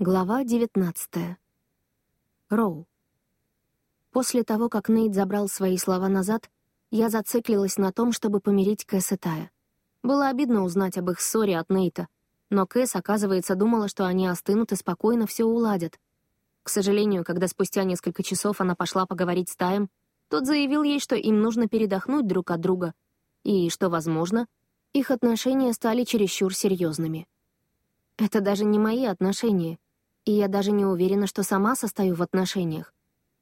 Глава 19. Роу. После того, как Нейт забрал свои слова назад, я зациклилась на том, чтобы помирить Кэс и Тая. Было обидно узнать об их ссоре от Нейта, но Кэс, оказывается, думала, что они остынут и спокойно все уладят. К сожалению, когда спустя несколько часов она пошла поговорить с Таем, тот заявил ей, что им нужно передохнуть друг от друга, и, что, возможно, их отношения стали чересчур серьезными. Это даже не мои отношения, и я даже не уверена, что сама состою в отношениях.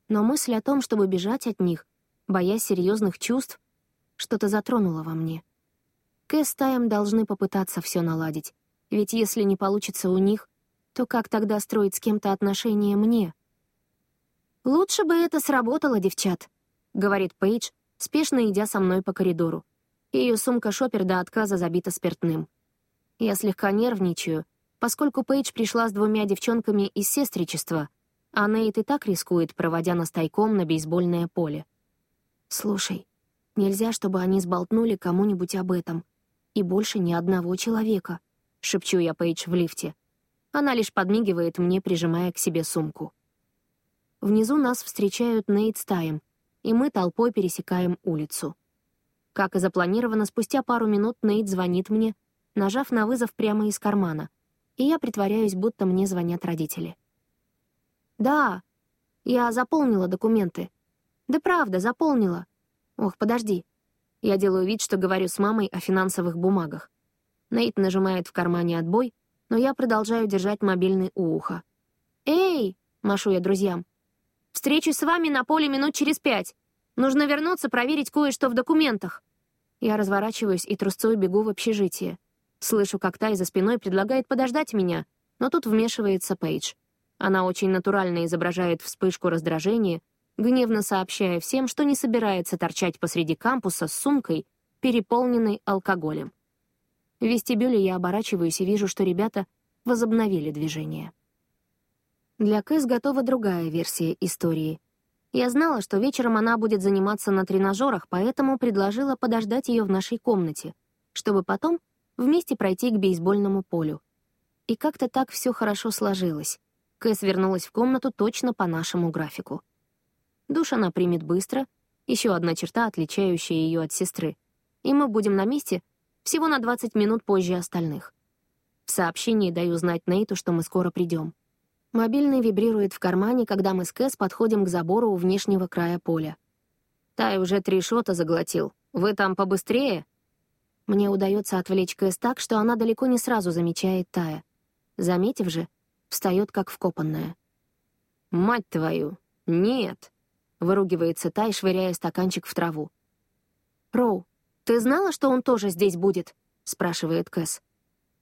Но мысль о том, чтобы бежать от них, боясь серьезных чувств, что-то затронула во мне. Кэс с Таем должны попытаться все наладить, ведь если не получится у них, то как тогда строить с кем-то отношения мне? «Лучше бы это сработало, девчат», — говорит Пейдж, спешно идя со мной по коридору. Ее сумка-шопер до отказа забита спиртным. Я слегка нервничаю, поскольку Пейдж пришла с двумя девчонками из сестричества, а Нейт и так рискует, проводя нас тайком на бейсбольное поле. «Слушай, нельзя, чтобы они сболтнули кому-нибудь об этом. И больше ни одного человека», — шепчу я Пейдж в лифте. Она лишь подмигивает мне, прижимая к себе сумку. Внизу нас встречают Нейт с Таем, и мы толпой пересекаем улицу. Как и запланировано, спустя пару минут Нейт звонит мне, нажав на вызов прямо из кармана, и я притворяюсь, будто мне звонят родители. «Да, я заполнила документы. Да правда, заполнила. Ох, подожди. Я делаю вид, что говорю с мамой о финансовых бумагах. Нейт нажимает в кармане отбой, но я продолжаю держать мобильный у уха. «Эй!» — машу я друзьям. «Встречусь с вами на поле минут через пять. Нужно вернуться, проверить кое-что в документах». Я разворачиваюсь и трусцой бегу в общежитие. Слышу, как Тай за спиной предлагает подождать меня, но тут вмешивается Пейдж. Она очень натурально изображает вспышку раздражения, гневно сообщая всем, что не собирается торчать посреди кампуса с сумкой, переполненной алкоголем. В вестибюле я оборачиваюсь и вижу, что ребята возобновили движение. Для Кэс готова другая версия истории — я знала, что вечером она будет заниматься на тренажерах, поэтому предложила подождать ее в нашей комнате, чтобы потом вместе пройти к бейсбольному полю. И как-то так все хорошо сложилось. Кэс вернулась в комнату точно по нашему графику. Душ она примет быстро, еще одна черта, отличающая ее от сестры. И мы будем на месте всего на 20 минут позже остальных. В сообщении даю знать Нейту, что мы скоро придем. Мобильный вибрирует в кармане, когда мы с Кэс подходим к забору у внешнего края поля. «Тай уже три шота заглотил. Вы там побыстрее?» Мне удается отвлечь Кэс так, что она далеко не сразу замечает Тая. Заметив же, встает как вкопанная. «Мать твою! Нет!» — выругивается Тай, швыряя стаканчик в траву. «Роу, ты знала, что он тоже здесь будет?» — спрашивает Кэс.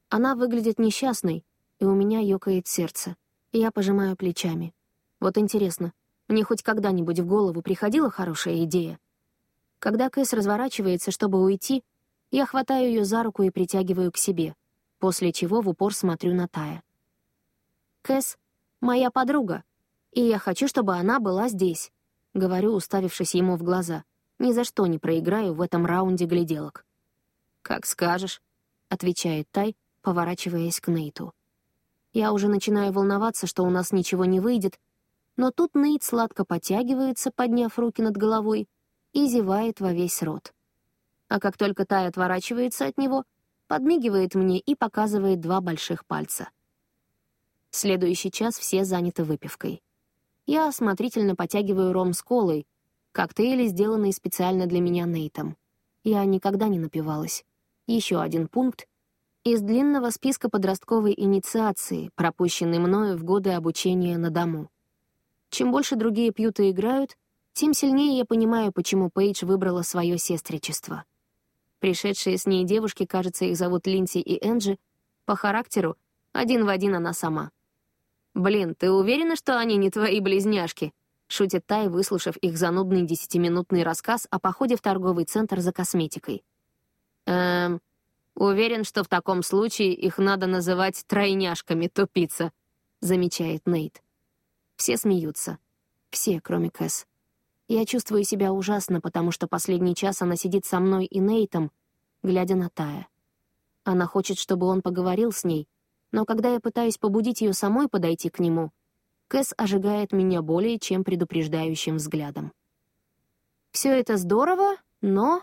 Она выглядит несчастной, и у меня ёкает сердце. Я пожимаю плечами. Вот интересно, мне хоть когда-нибудь в голову приходила хорошая идея? Когда Кэс разворачивается, чтобы уйти, я хватаю ее за руку и притягиваю к себе, после чего в упор смотрю на Тая. «Кэс — моя подруга, и я хочу, чтобы она была здесь», — говорю, уставившись ему в глаза. «Ни за что не проиграю в этом раунде гляделок». «Как скажешь», — отвечает Тай, поворачиваясь к Нейту. Я уже начинаю волноваться, что у нас ничего не выйдет, но тут Нейт сладко потягивается, подняв руки над головой, и зевает во весь рот. А как только Тай отворачивается от него, подмигивает мне и показывает два больших пальца. Следующий час все заняты выпивкой. Я осмотрительно потягиваю ром с колой, коктейли, сделанные специально для меня Нейтом. Я никогда не напивалась. Еще один пункт, из длинного списка подростковой инициации, пропущенной мною в годы обучения на дому. Чем больше другие пьют и играют, тем сильнее я понимаю, почему Пейдж выбрала свое сестричество. Пришедшие с ней девушки, кажется, их зовут Линси и Энджи, по характеру один в один она сама. «Блин, ты уверена, что они не твои близняшки?» — шутит Тай, выслушав их занудный десятиминутный рассказ о походе в торговый центр за косметикой. «Эм, Уверен, что в таком случае их надо называть тройняшками, тупица», — замечает Нейт. Все смеются. Все, кроме Кэс. Я чувствую себя ужасно, потому что последний час она сидит со мной и Нейтом, глядя на Тая. Она хочет, чтобы он поговорил с ней, Но когда я пытаюсь побудить ее самой подойти к нему, Кэс ожигает меня более чем предупреждающим взглядом. Все это здорово, но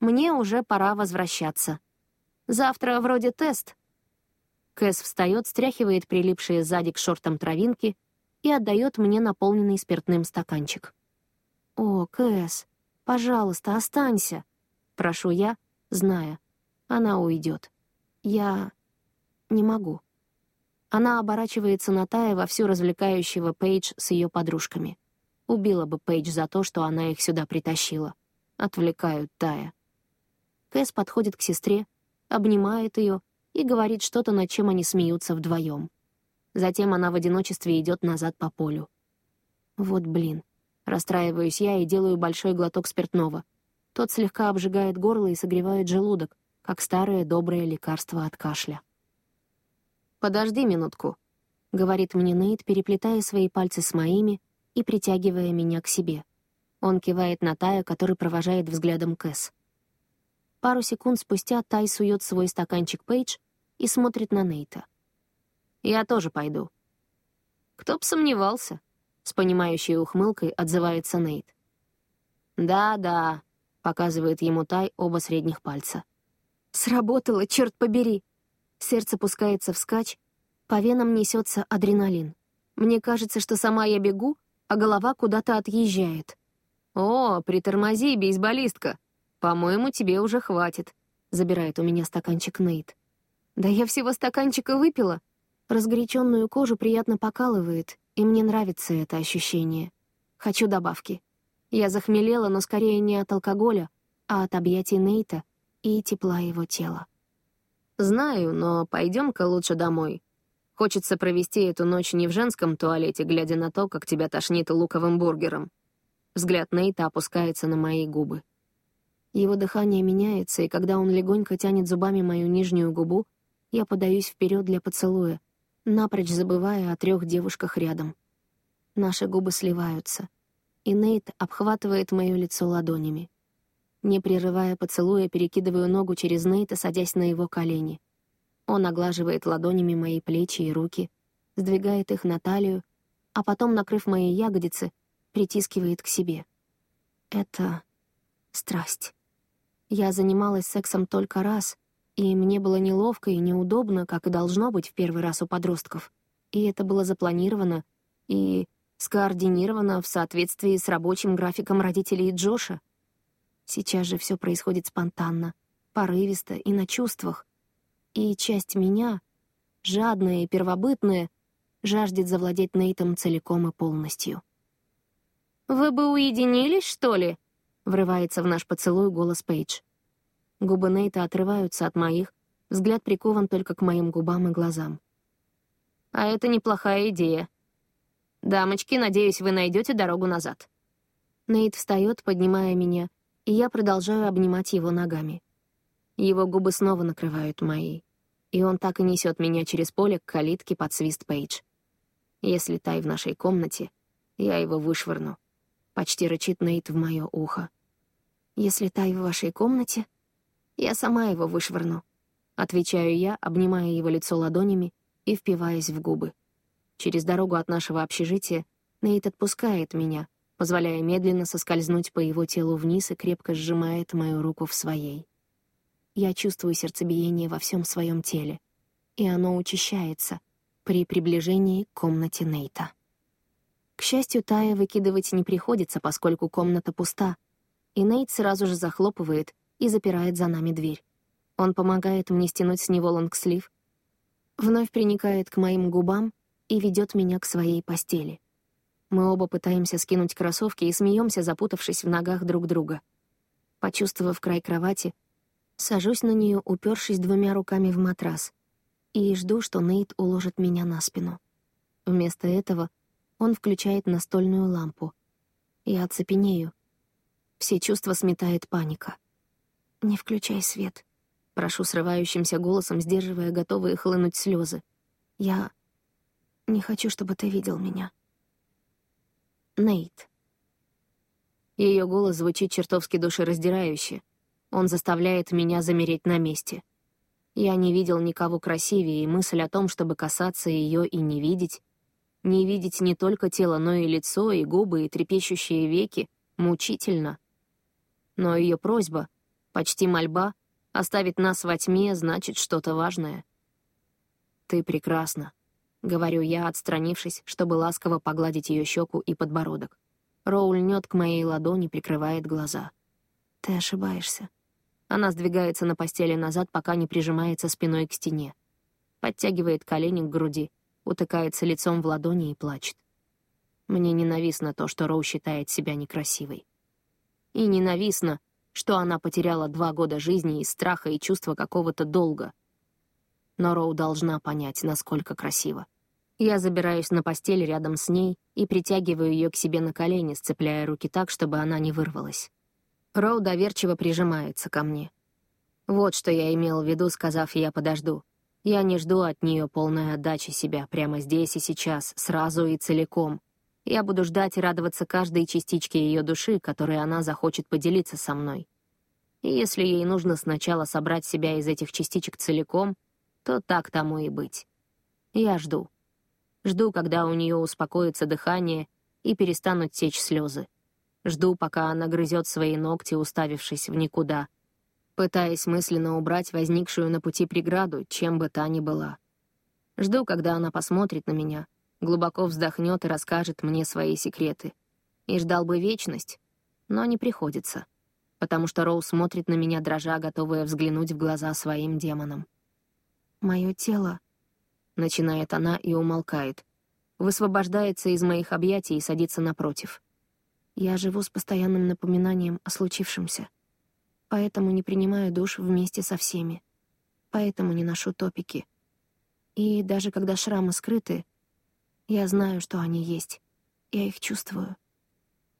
мне уже пора возвращаться. Завтра вроде тест. Кэс встает, стряхивает прилипшие сзади к шортам травинки и отдает мне наполненный спиртным стаканчик. «О, Кэс, пожалуйста, останься», — прошу я, зная. Она уйдет. Я не могу. Она оборачивается на Тая вовсю развлекающего Пейдж с ее подружками. Убила бы Пейдж за то, что она их сюда притащила. Отвлекают Тая. Кэс подходит к сестре, обнимает ее и говорит что-то, над чем они смеются вдвоем. Затем она в одиночестве идет назад по полю. Вот блин. Расстраиваюсь я и делаю большой глоток спиртного. Тот слегка обжигает горло и согревает желудок, как старое доброе лекарство от кашля. «Подожди минутку», — говорит мне Нейт, переплетая свои пальцы с моими и притягивая меня к себе. Он кивает на Тая, который провожает взглядом Кэс. Пару секунд спустя Тай сует свой стаканчик Пейдж и смотрит на Нейта. «Я тоже пойду». «Кто б сомневался?» — с понимающей ухмылкой отзывается Нейт. «Да-да», — показывает ему Тай оба средних пальца. «Сработало, черт побери!» Сердце пускается вскачь, по венам несется адреналин. Мне кажется, что сама я бегу, а голова куда-то отъезжает. «О, притормози, бейсболистка! По-моему, тебе уже хватит», — забирает у меня стаканчик Нейт. «Да я всего стаканчика выпила». Разгоряченную кожу приятно покалывает, и мне нравится это ощущение. Хочу добавки. Я захмелела, но скорее не от алкоголя, а от объятий Нейта и тепла его тела. «Знаю, но пойдем-ка лучше домой. Хочется провести эту ночь не в женском туалете, глядя на то, как тебя тошнит луковым бургером». Взгляд Нейта опускается на мои губы. Его дыхание меняется, и когда он легонько тянет зубами мою нижнюю губу, я подаюсь вперед для поцелуя, напрочь забывая о трех девушках рядом. Наши губы сливаются, и Нейт обхватывает мое лицо ладонями. Не прерывая поцелуя, перекидываю ногу через Нейта, садясь на его колени. Он оглаживает ладонями мои плечи и руки, сдвигает их на талию, а потом, накрыв мои ягодицы, притискивает к себе. Это страсть. Я занималась сексом только раз, и мне было неловко и неудобно, как и должно быть в первый раз у подростков. И это было запланировано и скоординировано в соответствии с рабочим графиком родителей Джоша. Сейчас же все происходит спонтанно, порывисто и на чувствах. И часть меня, жадная и первобытная, жаждет завладеть Нейтом целиком и полностью. «Вы бы уединились, что ли?» — врывается в наш поцелуй голос Пейдж. Губы Нейта отрываются от моих, взгляд прикован только к моим губам и глазам. «А это неплохая идея. Дамочки, надеюсь, вы найдете дорогу назад». Нейт встает, поднимая меня, и я продолжаю обнимать его ногами. Его губы снова накрывают мои, и он так и несет меня через поле к калитке под свист Пейдж. Если Тай в нашей комнате, я его вышвырну. Почти рычит Нейт в мое ухо. Если Тай в вашей комнате, я сама его вышвырну. Отвечаю я, обнимая его лицо ладонями и впиваясь в губы. Через дорогу от нашего общежития Нейт отпускает меня — позволяя медленно соскользнуть по его телу вниз и крепко сжимает мою руку в своей. Я чувствую сердцебиение во всем своем теле, и оно учащается при приближении к комнате Нейта. К счастью, Тая выкидывать не приходится, поскольку комната пуста, и Нейт сразу же захлопывает и запирает за нами дверь. Он помогает мне стянуть с него лонгслив, вновь приникает к моим губам и ведет меня к своей постели — мы оба пытаемся скинуть кроссовки и смеемся, запутавшись в ногах друг друга. Почувствовав край кровати, сажусь на нее, упершись двумя руками в матрас, и жду, что Нейт уложит меня на спину. Вместо этого он включает настольную лампу. Я оцепенею. Все чувства сметает паника. «Не включай свет», — прошу срывающимся голосом, сдерживая готовые хлынуть слезы. «Я не хочу, чтобы ты видел меня». Нейт. Ее голос звучит чертовски душераздирающе. Он заставляет меня замереть на месте. Я не видел никого красивее, и мысль о том, чтобы касаться ее и не видеть, не видеть не только тело, но и лицо, и губы, и трепещущие веки, мучительно. Но ее просьба, почти мольба, оставить нас во тьме, значит что-то важное. «Ты прекрасна», — говорю я, отстранившись, чтобы ласково погладить ее щеку и подбородок. Роу льнет к моей ладони, прикрывает глаза. «Ты ошибаешься». Она сдвигается на постели назад, пока не прижимается спиной к стене. Подтягивает колени к груди, утыкается лицом в ладони и плачет. Мне ненавистно то, что Роу считает себя некрасивой. И ненавистно, что она потеряла два года жизни из страха и чувства какого-то долга. Но Роу должна понять, насколько красиво. Я забираюсь на постель рядом с ней и притягиваю ее к себе на колени, сцепляя руки так, чтобы она не вырвалась. Роу доверчиво прижимается ко мне. Вот что я имел в виду, сказав «я подожду». Я не жду от нее полной отдачи себя прямо здесь и сейчас, сразу и целиком. Я буду ждать и радоваться каждой частичке ее души, которой она захочет поделиться со мной. И если ей нужно сначала собрать себя из этих частичек целиком, то так тому и быть. Я жду. Жду, когда у нее успокоится дыхание и перестанут течь слезы. Жду, пока она грызет свои ногти, уставившись в никуда, пытаясь мысленно убрать возникшую на пути преграду, чем бы та ни была. Жду, когда она посмотрит на меня, глубоко вздохнет и расскажет мне свои секреты. И ждал бы вечность, но не приходится, потому что Роу смотрит на меня, дрожа, готовая взглянуть в глаза своим демонам. «Мое тело...» — начинает она и умолкает. Высвобождается из моих объятий и садится напротив — я живу с постоянным напоминанием о случившемся. Поэтому не принимаю душ вместе со всеми. Поэтому не ношу топики. И даже когда шрамы скрыты, я знаю, что они есть. Я их чувствую.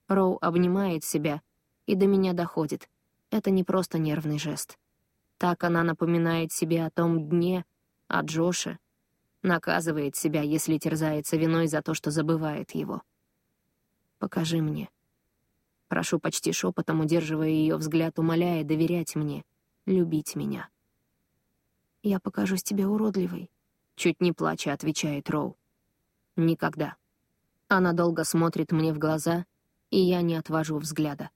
Роу обнимает себя, и до меня доходит. Это не просто нервный жест. Так она напоминает себе о том дне, о Джоше, наказывает себя, если терзается виной за то, что забывает его. «Покажи мне», Прошу почти шепотом, удерживая ее взгляд, умоляя доверять мне, любить меня. «Я покажусь тебе уродливой», — чуть не плача отвечает Роу. «Никогда». Она долго смотрит мне в глаза, и я не отвожу взгляда.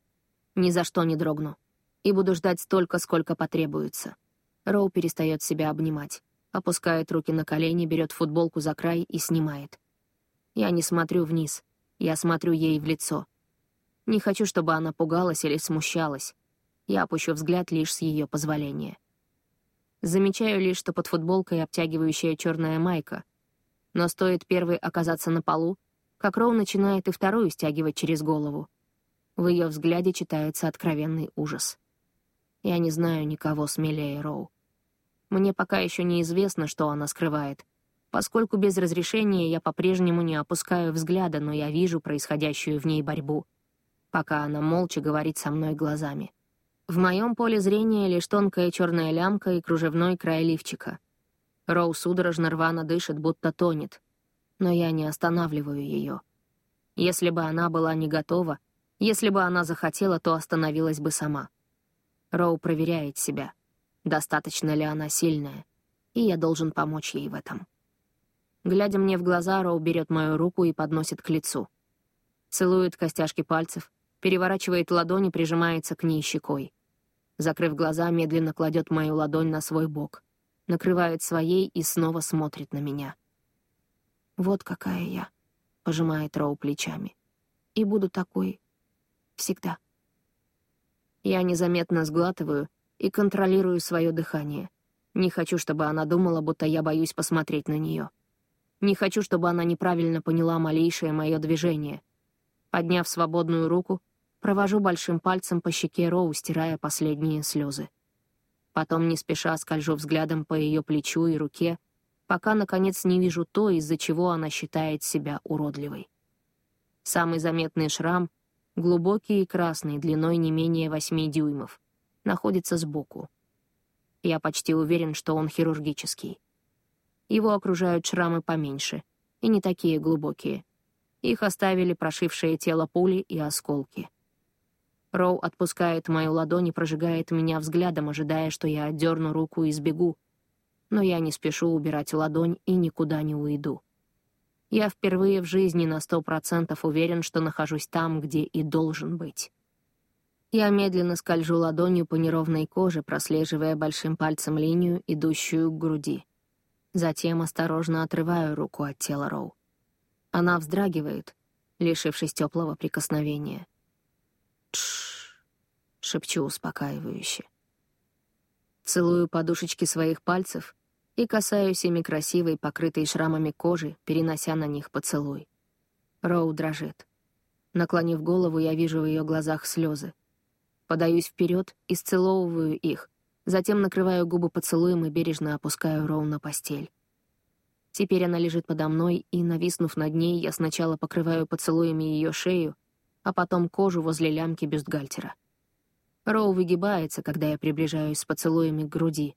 Ни за что не дрогну. И буду ждать столько, сколько потребуется. Роу перестает себя обнимать. Опускает руки на колени, берет футболку за край и снимает. Я не смотрю вниз. Я смотрю ей в лицо. Не хочу, чтобы она пугалась или смущалась. Я опущу взгляд лишь с ее позволения. Замечаю лишь, что под футболкой обтягивающая черная майка. Но стоит первой оказаться на полу, как Роу начинает и вторую стягивать через голову. В ее взгляде читается откровенный ужас. Я не знаю никого смелее Роу. Мне пока еще неизвестно, что она скрывает, поскольку без разрешения я по-прежнему не опускаю взгляда, но я вижу происходящую в ней борьбу — пока она молча говорит со мной глазами. В моем поле зрения лишь тонкая черная лямка и кружевной край лифчика. Роу судорожно рвано дышит, будто тонет. Но я не останавливаю ее. Если бы она была не готова, если бы она захотела, то остановилась бы сама. Роу проверяет себя, достаточно ли она сильная, и я должен помочь ей в этом. Глядя мне в глаза, Роу берет мою руку и подносит к лицу. Целует костяшки пальцев, переворачивает ладонь и прижимается к ней щекой. Закрыв глаза, медленно кладет мою ладонь на свой бок, накрывает своей и снова смотрит на меня. «Вот какая я», — пожимает Роу плечами. «И буду такой всегда». Я незаметно сглатываю и контролирую свое дыхание. Не хочу, чтобы она думала, будто я боюсь посмотреть на нее. Не хочу, чтобы она неправильно поняла малейшее мое движение. Подняв свободную руку, Провожу большим пальцем по щеке Роу, стирая последние слезы. Потом не спеша скольжу взглядом по ее плечу и руке, пока, наконец, не вижу то, из-за чего она считает себя уродливой. Самый заметный шрам, глубокий и красный, длиной не менее восьми дюймов, находится сбоку. Я почти уверен, что он хирургический. Его окружают шрамы поменьше и не такие глубокие. Их оставили прошившие тело пули и осколки. Роу отпускает мою ладонь и прожигает меня взглядом, ожидая, что я отдерну руку и сбегу. но я не спешу убирать ладонь и никуда не уйду. Я впервые в жизни на сто процентов уверен, что нахожусь там, где и должен быть. Я медленно скольжу ладонью по неровной коже, прослеживая большим пальцем линию, идущую к груди. Затем осторожно отрываю руку от тела Роу. Она вздрагивает, лишившись теплого прикосновения. «Тш!» — шепчу успокаивающе. Целую подушечки своих пальцев и касаюсь ими красивой, покрытой шрамами кожи, перенося на них поцелуй. Роу дрожит. Наклонив голову, я вижу в ее глазах слезы. Подаюсь вперед и сцеловываю их, затем накрываю губы поцелуем и бережно опускаю Роу на постель. Теперь она лежит подо мной, и, нависнув над ней, я сначала покрываю поцелуями ее шею, а потом кожу возле лямки бюстгальтера. Роу выгибается, когда я приближаюсь с поцелуями к груди.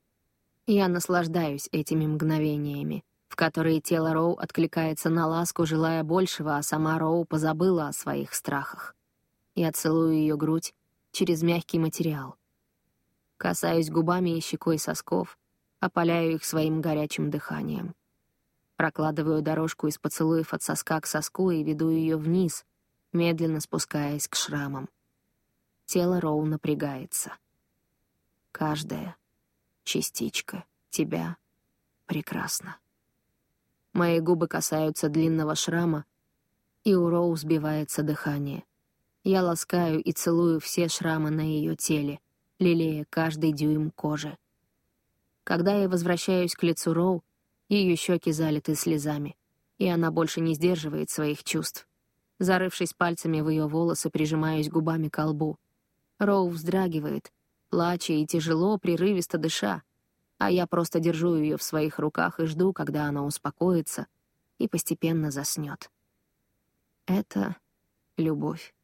Я наслаждаюсь этими мгновениями, в которые тело Роу откликается на ласку, желая большего, а сама Роу позабыла о своих страхах. Я целую ее грудь, через мягкий материал. Касаюсь губами и щекой сосков, опаляю их своим горячим дыханием. Прокладываю дорожку из поцелуев от соска к соску и веду ее вниз, медленно спускаясь к шрамам. Тело Роу напрягается. Каждая частичка тебя прекрасна. Мои губы касаются длинного шрама, и у Роу сбивается дыхание — я ласкаю и целую все шрамы на ее теле, лелея каждый дюйм кожи. Когда я возвращаюсь к лицу Роу, ее щеки залиты слезами, и она больше не сдерживает своих чувств. Зарывшись пальцами в ее волосы, прижимаюсь губами к лбу. Роу вздрагивает, плача и тяжело, прерывисто дыша, а я просто держу ее в своих руках и жду, когда она успокоится и постепенно заснет. Это любовь.